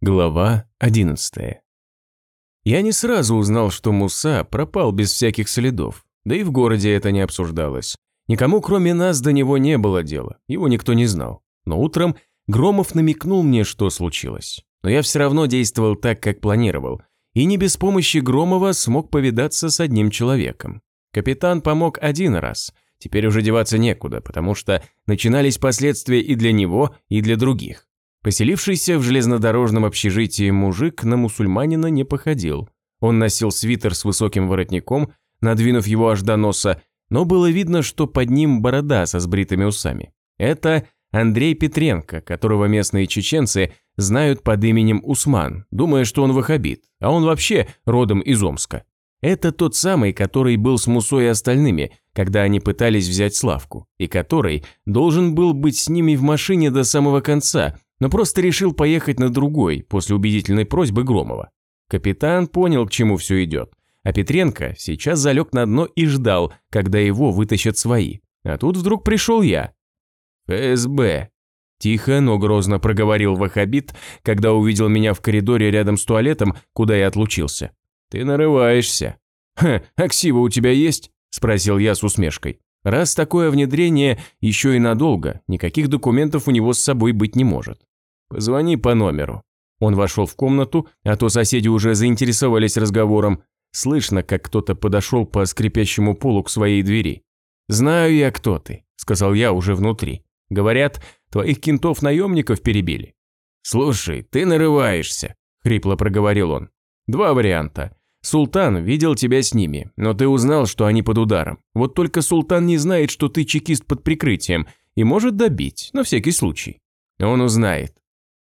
Глава 11 Я не сразу узнал, что Муса пропал без всяких следов, да и в городе это не обсуждалось. Никому, кроме нас, до него не было дела, его никто не знал. Но утром Громов намекнул мне, что случилось. Но я все равно действовал так, как планировал, и не без помощи Громова смог повидаться с одним человеком. Капитан помог один раз, теперь уже деваться некуда, потому что начинались последствия и для него, и для других. Поселившийся в железнодорожном общежитии мужик на мусульманина не походил. Он носил свитер с высоким воротником, надвинув его аж до носа, но было видно, что под ним борода со сбритыми усами. Это Андрей Петренко, которого местные чеченцы знают под именем Усман, думая, что он ваххабит, а он вообще родом из Омска. Это тот самый, который был с Мусой и остальными, когда они пытались взять Славку, и который должен был быть с ними в машине до самого конца, но просто решил поехать на другой после убедительной просьбы Громова. Капитан понял, к чему все идет, а Петренко сейчас залег на дно и ждал, когда его вытащат свои. А тут вдруг пришел я. «ФСБ», – тихо, но грозно проговорил Вахабит, когда увидел меня в коридоре рядом с туалетом, куда я отлучился. «Ты нарываешься». «Ха, аксива у тебя есть?» – спросил я с усмешкой. Раз такое внедрение еще и надолго, никаких документов у него с собой быть не может. Позвони по номеру. Он вошел в комнату, а то соседи уже заинтересовались разговором. Слышно, как кто-то подошел по скрипящему полу к своей двери. «Знаю я, кто ты», – сказал я уже внутри. «Говорят, твоих кентов-наемников перебили». «Слушай, ты нарываешься», – хрипло проговорил он. «Два варианта. Султан видел тебя с ними, но ты узнал, что они под ударом. Вот только Султан не знает, что ты чекист под прикрытием и может добить, на всякий случай. Он узнает.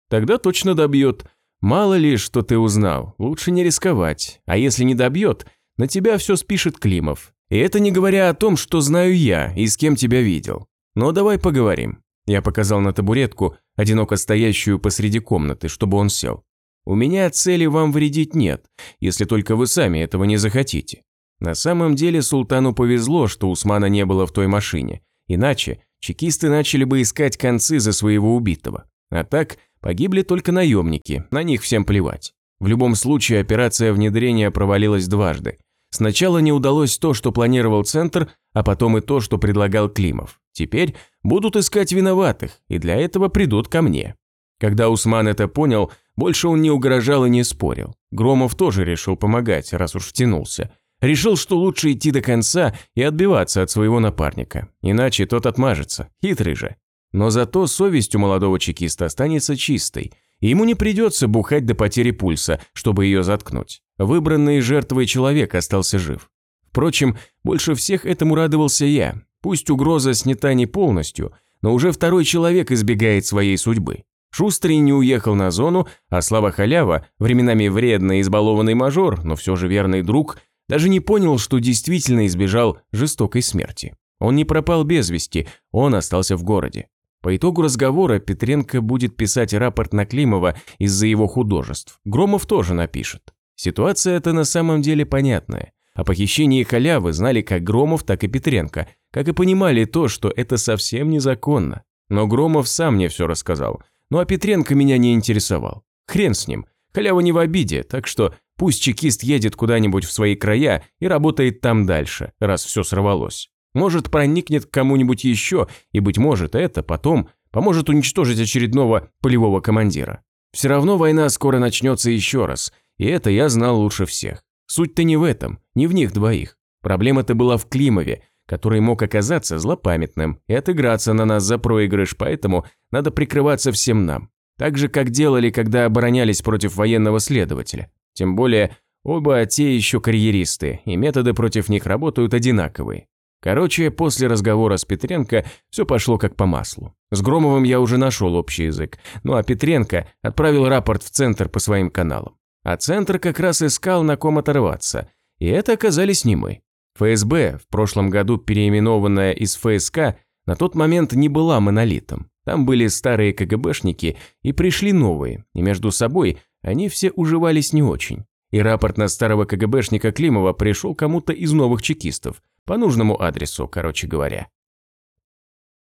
Тогда точно добьет. Мало ли, что ты узнал, лучше не рисковать. А если не добьет, на тебя все спишет Климов. И это не говоря о том, что знаю я и с кем тебя видел. Но давай поговорим. Я показал на табуретку, одиноко стоящую посреди комнаты, чтобы он сел. У меня цели вам вредить нет, если только вы сами этого не захотите. На самом деле султану повезло, что Усмана не было в той машине, иначе чекисты начали бы искать концы за своего убитого. А так погибли только наемники, на них всем плевать. В любом случае операция внедрения провалилась дважды. Сначала не удалось то, что планировал Центр, а потом и то, что предлагал Климов. Теперь будут искать виноватых, и для этого придут ко мне. Когда Усман это понял, больше он не угрожал и не спорил. Громов тоже решил помогать, раз уж втянулся. Решил, что лучше идти до конца и отбиваться от своего напарника, иначе тот отмажется, хитрый же. Но зато совесть у молодого чекиста останется чистой, и ему не придется бухать до потери пульса, чтобы ее заткнуть. Выбранный жертвой человек остался жив. Впрочем, больше всех этому радовался я. Пусть угроза снята не полностью, но уже второй человек избегает своей судьбы. Шустрый не уехал на зону, а Слава Халява, временами вредный избалованный мажор, но все же верный друг, даже не понял, что действительно избежал жестокой смерти. Он не пропал без вести, он остался в городе. По итогу разговора Петренко будет писать рапорт на Климова из-за его художеств. Громов тоже напишет. Ситуация эта на самом деле понятная. О похищении халявы знали как Громов, так и Петренко, как и понимали то, что это совсем незаконно. Но Громов сам мне все рассказал – ну а Петренко меня не интересовал. Хрен с ним. Халява не в обиде, так что пусть чекист едет куда-нибудь в свои края и работает там дальше, раз все сорвалось. Может, проникнет к кому-нибудь еще, и, быть может, это потом поможет уничтожить очередного полевого командира. Все равно война скоро начнется еще раз, и это я знал лучше всех. Суть-то не в этом, не в них двоих. Проблема-то была в Климове, который мог оказаться злопамятным и отыграться на нас за проигрыш, поэтому надо прикрываться всем нам. Так же, как делали, когда оборонялись против военного следователя. Тем более, оба те еще карьеристы, и методы против них работают одинаковые. Короче, после разговора с Петренко все пошло как по маслу. С Громовым я уже нашел общий язык, ну а Петренко отправил рапорт в центр по своим каналам. А центр как раз искал, на ком оторваться. И это оказались не мы. ФСБ, в прошлом году переименованная из ФСК, на тот момент не была монолитом. Там были старые КГБшники и пришли новые, и между собой они все уживались не очень. И рапорт на старого КГБшника Климова пришел кому-то из новых чекистов, по нужному адресу, короче говоря.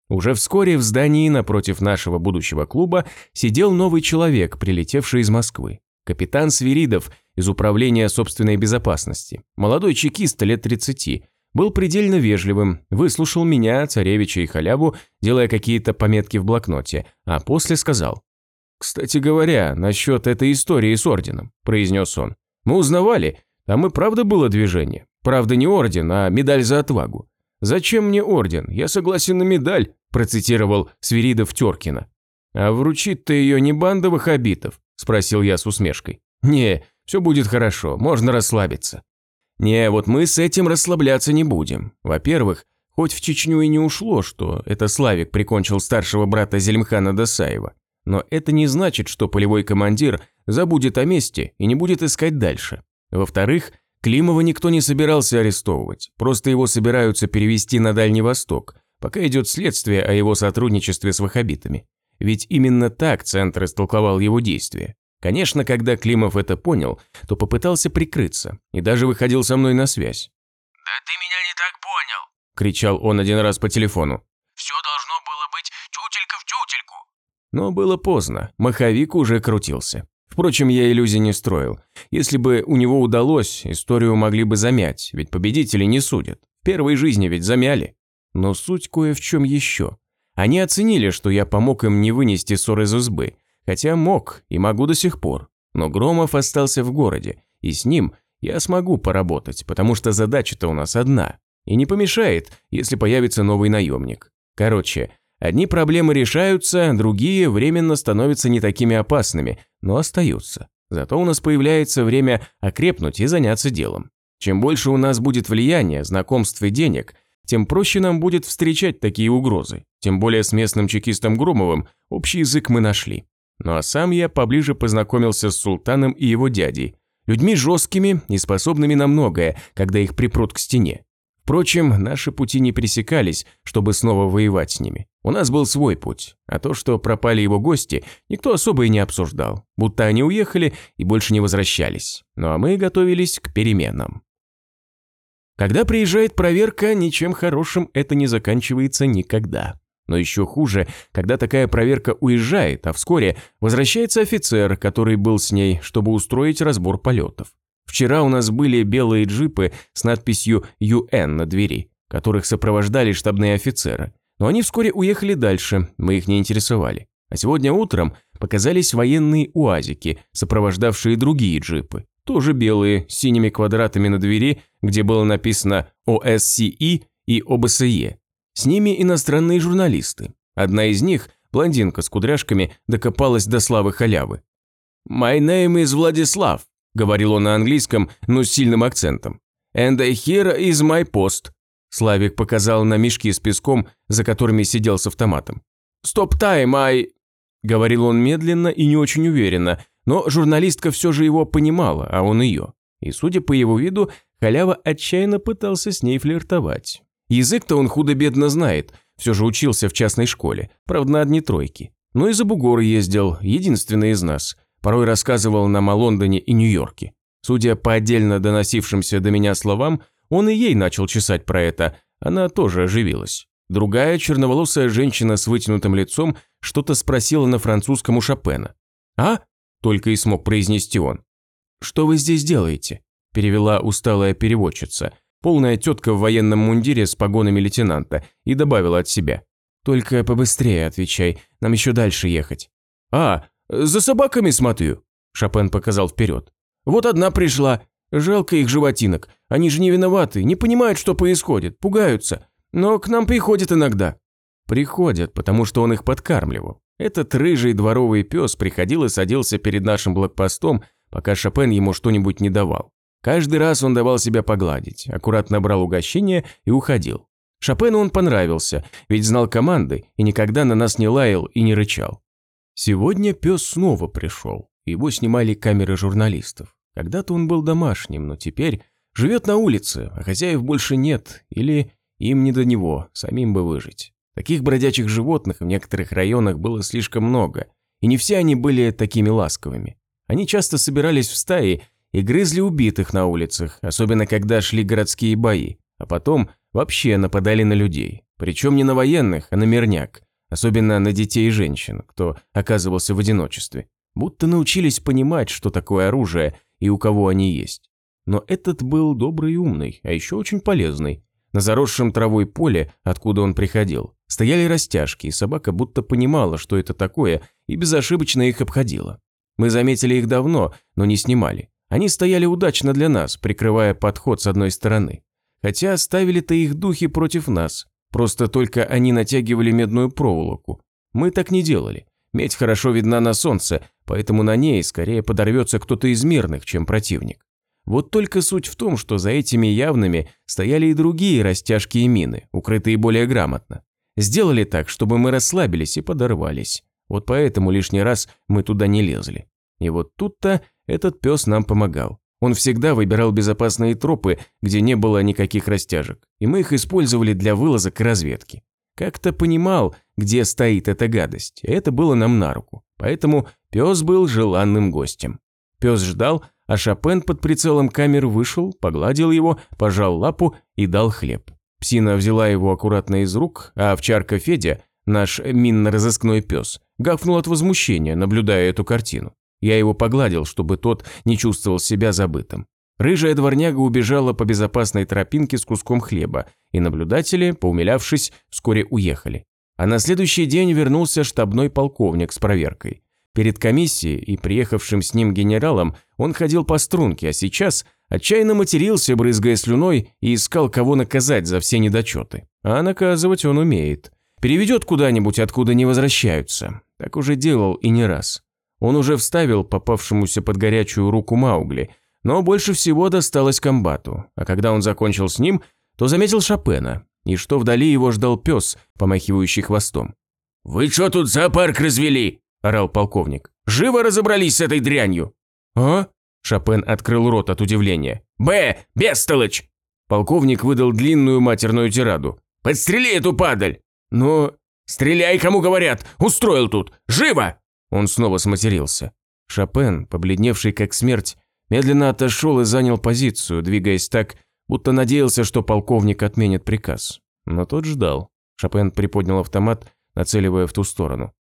Уже вскоре в здании напротив нашего будущего клуба сидел новый человек, прилетевший из Москвы. Капитан Свиридов из Управления собственной безопасности. Молодой чекист лет 30. Был предельно вежливым, выслушал меня, царевича и халяву, делая какие-то пометки в блокноте, а после сказал. «Кстати говоря, насчет этой истории с орденом», – произнес он. «Мы узнавали, там и правда было движение. Правда не орден, а медаль за отвагу. «Зачем мне орден? Я согласен на медаль», – процитировал Свиридов Теркина. «А вручит-то ее не бандовых обитов?» – спросил я с усмешкой. «Не, все будет хорошо, можно расслабиться». «Не, вот мы с этим расслабляться не будем. Во-первых, хоть в Чечню и не ушло, что это Славик прикончил старшего брата Зельмхана Досаева, но это не значит, что полевой командир забудет о месте и не будет искать дальше. Во-вторых, Климова никто не собирался арестовывать, просто его собираются перевести на Дальний Восток, пока идет следствие о его сотрудничестве с ваххабитами. Ведь именно так Центр истолковал его действия. Конечно, когда Климов это понял, то попытался прикрыться и даже выходил со мной на связь. «Да ты меня не так понял!» – кричал он один раз по телефону. «Все должно было быть тютелька в тютельку!» Но было поздно, маховик уже крутился. Впрочем, я иллюзий не строил. Если бы у него удалось, историю могли бы замять, ведь победители не судят. В первой жизни ведь замяли. Но суть кое в чем еще. Они оценили, что я помог им не вынести ссор из избы, хотя мог и могу до сих пор. Но Громов остался в городе, и с ним я смогу поработать, потому что задача-то у нас одна. И не помешает, если появится новый наемник. Короче, Одни проблемы решаются, другие временно становятся не такими опасными, но остаются. Зато у нас появляется время окрепнуть и заняться делом. Чем больше у нас будет влияния, знакомств и денег, тем проще нам будет встречать такие угрозы. Тем более с местным чекистом Громовым общий язык мы нашли. Ну а сам я поближе познакомился с султаном и его дядей. Людьми жесткими и способными на многое, когда их припрут к стене. Впрочем, наши пути не пересекались, чтобы снова воевать с ними. У нас был свой путь, а то, что пропали его гости, никто особо и не обсуждал, будто они уехали и больше не возвращались. Ну а мы готовились к переменам. Когда приезжает проверка, ничем хорошим это не заканчивается никогда. Но еще хуже, когда такая проверка уезжает, а вскоре возвращается офицер, который был с ней, чтобы устроить разбор полетов. Вчера у нас были белые джипы с надписью «ЮН» на двери, которых сопровождали штабные офицеры. Но они вскоре уехали дальше, мы их не интересовали. А сегодня утром показались военные уазики, сопровождавшие другие джипы. Тоже белые, с синими квадратами на двери, где было написано ОССИ и ОБСЕ. С ними иностранные журналисты. Одна из них, блондинка с кудряшками, докопалась до славы халявы. «My name is Владислав», – говорил он на английском, но с сильным акцентом. «And here is my post». Славик показал на мешки с песком, за которыми сидел с автоматом. «Stop time, I...» – говорил он медленно и не очень уверенно, но журналистка все же его понимала, а он ее. И, судя по его виду, халява отчаянно пытался с ней флиртовать. Язык-то он худо-бедно знает, все же учился в частной школе, правда на одни тройки. Но и за бугор ездил, единственный из нас – Порой рассказывал нам о Лондоне и Нью-Йорке. Судя по отдельно доносившимся до меня словам, он и ей начал чесать про это, она тоже оживилась. Другая черноволосая женщина с вытянутым лицом что-то спросила на французском у Шопена. «А?» – только и смог произнести он. «Что вы здесь делаете?» – перевела усталая переводчица, полная тетка в военном мундире с погонами лейтенанта, и добавила от себя. «Только побыстрее отвечай, нам еще дальше ехать». «А, «За собаками смотрю», – Шопен показал вперед. «Вот одна пришла. Жалко их животинок. Они же не виноваты, не понимают, что происходит, пугаются. Но к нам приходят иногда». «Приходят, потому что он их подкармливал. Этот рыжий дворовый пес приходил и садился перед нашим блокпостом, пока Шопен ему что-нибудь не давал. Каждый раз он давал себя погладить, аккуратно брал угощение и уходил. Шопену он понравился, ведь знал команды и никогда на нас не лаял и не рычал. Сегодня пес снова пришел. Его снимали камеры журналистов. Когда-то он был домашним, но теперь живет на улице, а хозяев больше нет, или им не до него, самим бы выжить. Таких бродячих животных в некоторых районах было слишком много, и не все они были такими ласковыми. Они часто собирались в стаи и грызли убитых на улицах, особенно когда шли городские бои, а потом вообще нападали на людей. Причем не на военных, а на мирняк. Особенно на детей и женщин, кто оказывался в одиночестве. Будто научились понимать, что такое оружие и у кого они есть. Но этот был добрый и умный, а еще очень полезный. На заросшем травой поле, откуда он приходил, стояли растяжки, и собака будто понимала, что это такое, и безошибочно их обходила. Мы заметили их давно, но не снимали. Они стояли удачно для нас, прикрывая подход с одной стороны. Хотя ставили-то их духи против нас, просто только они натягивали медную проволоку. Мы так не делали. Медь хорошо видна на солнце, поэтому на ней скорее подорвется кто-то из мирных, чем противник. Вот только суть в том, что за этими явными стояли и другие растяжки и мины, укрытые более грамотно. Сделали так, чтобы мы расслабились и подорвались. Вот поэтому лишний раз мы туда не лезли. И вот тут-то этот пес нам помогал. Он всегда выбирал безопасные тропы, где не было никаких растяжек, и мы их использовали для вылазок и разведки. Как-то понимал, где стоит эта гадость, и это было нам на руку. Поэтому пес был желанным гостем. Пес ждал, а Шопен под прицелом камер вышел, погладил его, пожал лапу и дал хлеб. Псина взяла его аккуратно из рук, а овчарка Федя, наш минно-розыскной пес, гавкнул от возмущения, наблюдая эту картину. Я его погладил, чтобы тот не чувствовал себя забытым. Рыжая дворняга убежала по безопасной тропинке с куском хлеба, и наблюдатели, поумилявшись, вскоре уехали. А на следующий день вернулся штабной полковник с проверкой. Перед комиссией и приехавшим с ним генералом он ходил по струнке, а сейчас отчаянно матерился, брызгая слюной, и искал, кого наказать за все недочеты. А наказывать он умеет. Переведет куда-нибудь, откуда не возвращаются. Так уже делал и не раз. Он уже вставил попавшемуся под горячую руку Маугли, но больше всего досталось комбату, а когда он закончил с ним, то заметил Шопена, и что вдали его ждал пес, помахивающий хвостом. «Вы что тут зоопарк развели?» – орал полковник. «Живо разобрались с этой дрянью!» «А?» – Шопен открыл рот от удивления. «Б, бестолочь!» Полковник выдал длинную матерную тираду. «Подстрели эту падаль!» «Но...» «Стреляй, кому говорят! Устроил тут! Живо!» Он снова сматерился. Шопен, побледневший как смерть, медленно отошел и занял позицию, двигаясь так, будто надеялся, что полковник отменит приказ. Но тот ждал. Шопен приподнял автомат, нацеливая в ту сторону.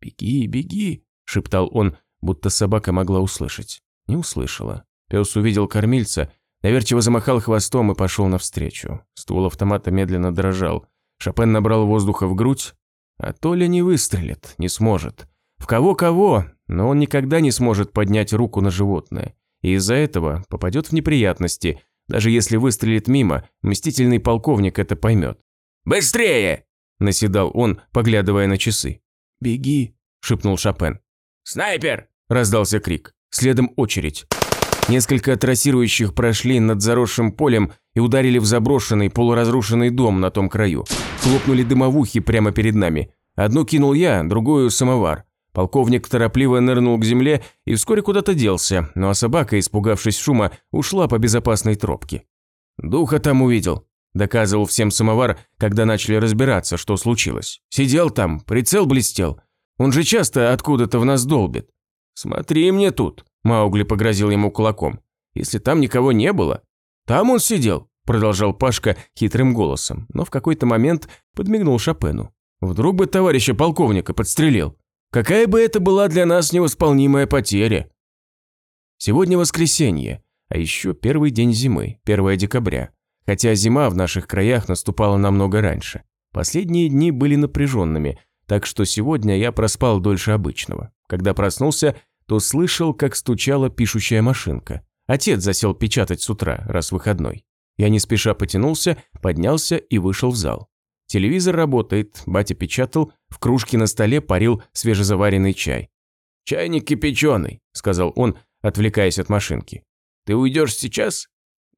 «Беги, беги!» – шептал он, будто собака могла услышать. Не услышала. Пес увидел кормильца, доверчиво замахал хвостом и пошел навстречу. Ствол автомата медленно дрожал. Шопен набрал воздуха в грудь, а Толя не выстрелит, не сможет. В кого-кого, но он никогда не сможет поднять руку на животное. И из-за этого попадет в неприятности. Даже если выстрелит мимо, мстительный полковник это поймет. «Быстрее!» – наседал он, поглядывая на часы. «Беги!» – шепнул Шопен. «Снайпер!» – раздался крик. Следом очередь. Несколько трассирующих прошли над заросшим полем и ударили в заброшенный полуразрушенный дом на том краю. Хлопнули дымовухи прямо перед нами. Одну кинул я, другую – самовар. Полковник торопливо нырнул к земле и вскоре куда-то делся, ну а собака, испугавшись шума, ушла по безопасной тропке. «Духа там увидел», – доказывал всем самовар, когда начали разбираться, что случилось. «Сидел там, прицел блестел. Он же часто откуда-то в нас долбит». «Смотри мне тут», – Маугли погрозил ему кулаком. «Если там никого не было». «Там он сидел», – продолжал Пашка хитрым голосом, но в какой-то момент подмигнул Шопену. «Вдруг бы товарища полковника подстрелил». Какая бы это была для нас невосполнимая потеря? Сегодня воскресенье, а еще первый день зимы, 1 декабря. Хотя зима в наших краях наступала намного раньше. Последние дни были напряженными, так что сегодня я проспал дольше обычного. Когда проснулся, то слышал, как стучала пишущая машинка. Отец засел печатать с утра, раз выходной. Я не спеша потянулся, поднялся и вышел в зал. Телевизор работает, батя печатал, в кружке на столе парил свежезаваренный чай. «Чайник кипяченый», – сказал он, отвлекаясь от машинки. «Ты уйдешь сейчас?»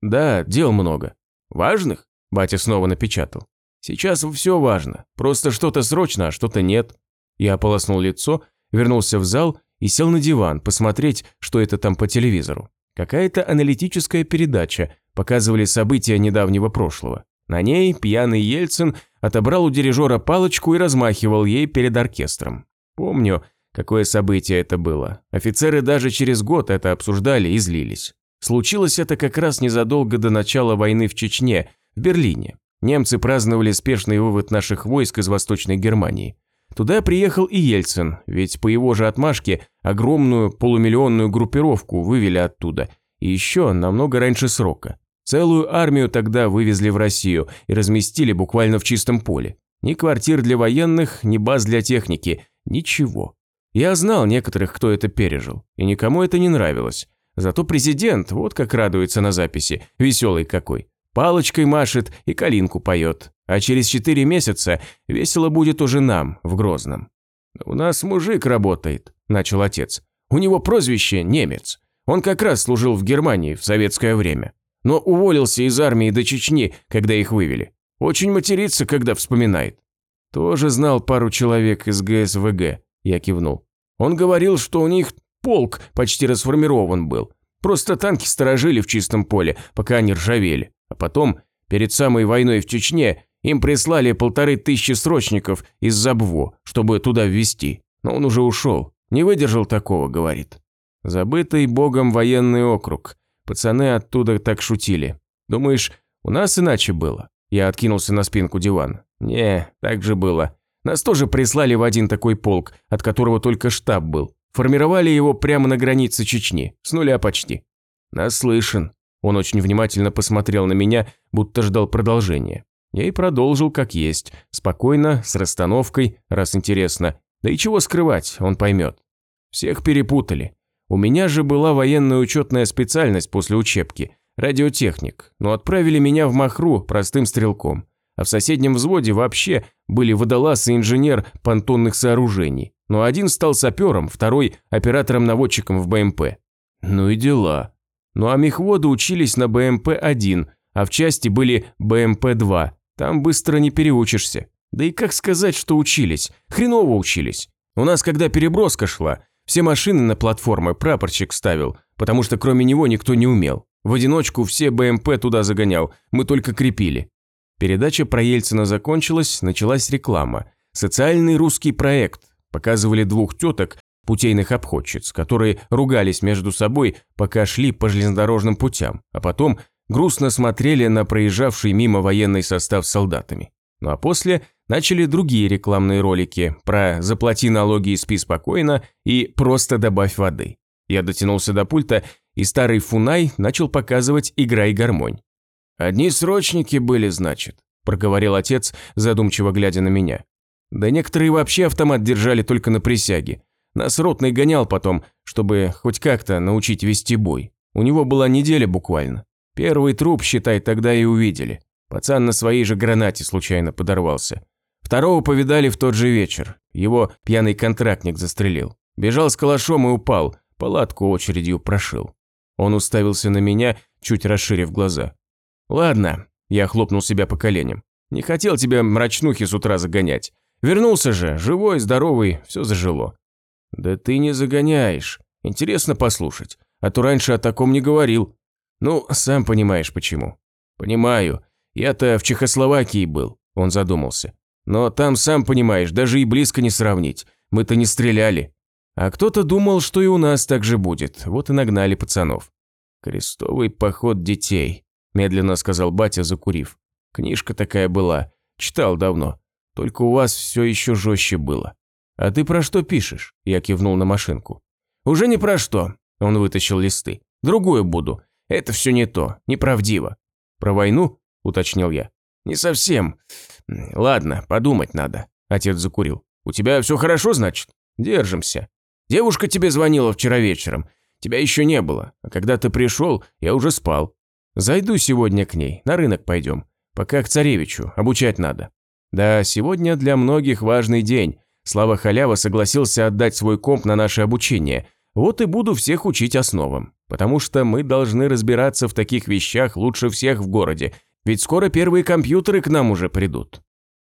«Да, дел много». «Важных?» – батя снова напечатал. «Сейчас все важно. Просто что-то срочно, а что-то нет». Я ополоснул лицо, вернулся в зал и сел на диван посмотреть, что это там по телевизору. Какая-то аналитическая передача, показывали события недавнего прошлого. На ней пьяный Ельцин отобрал у дирижера палочку и размахивал ей перед оркестром. Помню, какое событие это было. Офицеры даже через год это обсуждали и злились. Случилось это как раз незадолго до начала войны в Чечне, в Берлине. Немцы праздновали спешный вывод наших войск из Восточной Германии. Туда приехал и Ельцин, ведь по его же отмашке огромную полумиллионную группировку вывели оттуда, и еще намного раньше срока. Целую армию тогда вывезли в Россию и разместили буквально в чистом поле. Ни квартир для военных, ни баз для техники, ничего. Я знал некоторых, кто это пережил, и никому это не нравилось. Зато президент, вот как радуется на записи, веселый какой. Палочкой машет и калинку поет. А через четыре месяца весело будет уже нам, в Грозном. «У нас мужик работает», – начал отец. «У него прозвище «Немец». Он как раз служил в Германии в советское время но уволился из армии до Чечни, когда их вывели. Очень матерится, когда вспоминает. Тоже знал пару человек из ГСВГ, я кивнул. Он говорил, что у них полк почти расформирован был. Просто танки сторожили в чистом поле, пока они ржавели. А потом, перед самой войной в Чечне, им прислали полторы тысячи срочников из Забво, чтобы туда ввести. Но он уже ушел. Не выдержал такого, говорит. Забытый богом военный округ. Пацаны оттуда так шутили. Думаешь, у нас иначе было? Я откинулся на спинку дивана. Не, так же было. Нас тоже прислали в один такой полк, от которого только штаб был. Формировали его прямо на границе Чечни, с нуля почти. Наслышан. Он очень внимательно посмотрел на меня, будто ждал продолжения. Я и продолжил как есть, спокойно, с расстановкой, раз интересно. Да и чего скрывать, он поймет. Всех перепутали. У меня же была военная учетная специальность после учебки – радиотехник, но отправили меня в Махру простым стрелком. А в соседнем взводе вообще были водолаз и инженер понтонных сооружений. Но один стал сапером, второй – оператором-наводчиком в БМП. Ну и дела. Ну а мехводы учились на БМП-1, а в части были БМП-2. Там быстро не переучишься. Да и как сказать, что учились? Хреново учились. У нас, когда переброска шла, все машины на платформы прапорщик ставил, потому что кроме него никто не умел. В одиночку все БМП туда загонял, мы только крепили. Передача про Ельцина закончилась, началась реклама. Социальный русский проект. Показывали двух теток, путейных обходчиц, которые ругались между собой, пока шли по железнодорожным путям, а потом грустно смотрели на проезжавший мимо военный состав с солдатами. Ну а после начали другие рекламные ролики про «заплати налоги и спи спокойно» и «просто добавь воды». Я дотянулся до пульта, и старый Фунай начал показывать «играй гармонь». «Одни срочники были, значит», – проговорил отец, задумчиво глядя на меня. «Да некоторые вообще автомат держали только на присяге. Нас ротный гонял потом, чтобы хоть как-то научить вести бой. У него была неделя буквально. Первый труп, считай, тогда и увидели. Пацан на своей же гранате случайно подорвался. Второго повидали в тот же вечер. Его пьяный контрактник застрелил. Бежал с калашом и упал, палатку очередью прошил. Он уставился на меня, чуть расширив глаза. «Ладно», – я хлопнул себя по коленям. «Не хотел тебя мрачнухи с утра загонять. Вернулся же, живой, здоровый, все зажило». «Да ты не загоняешь. Интересно послушать. А то раньше о таком не говорил. Ну, сам понимаешь почему». «Понимаю. Я-то в Чехословакии был, он задумался. Но там, сам понимаешь, даже и близко не сравнить. Мы-то не стреляли. А кто-то думал, что и у нас так же будет, вот и нагнали пацанов. «Крестовый поход детей», – медленно сказал батя, закурив. «Книжка такая была, читал давно. Только у вас все еще жестче было. А ты про что пишешь?» – я кивнул на машинку. «Уже не про что», – он вытащил листы. «Другое буду. Это все не то, неправдиво. Про войну? уточнил я. «Не совсем. Ладно, подумать надо», – отец закурил. «У тебя все хорошо, значит? Держимся. Девушка тебе звонила вчера вечером. Тебя еще не было, а когда ты пришел, я уже спал. Зайду сегодня к ней, на рынок пойдем. Пока к царевичу, обучать надо. Да, сегодня для многих важный день. Слава Халява согласился отдать свой комп на наше обучение. Вот и буду всех учить основам. Потому что мы должны разбираться в таких вещах лучше всех в городе, ведь скоро первые компьютеры к нам уже придут.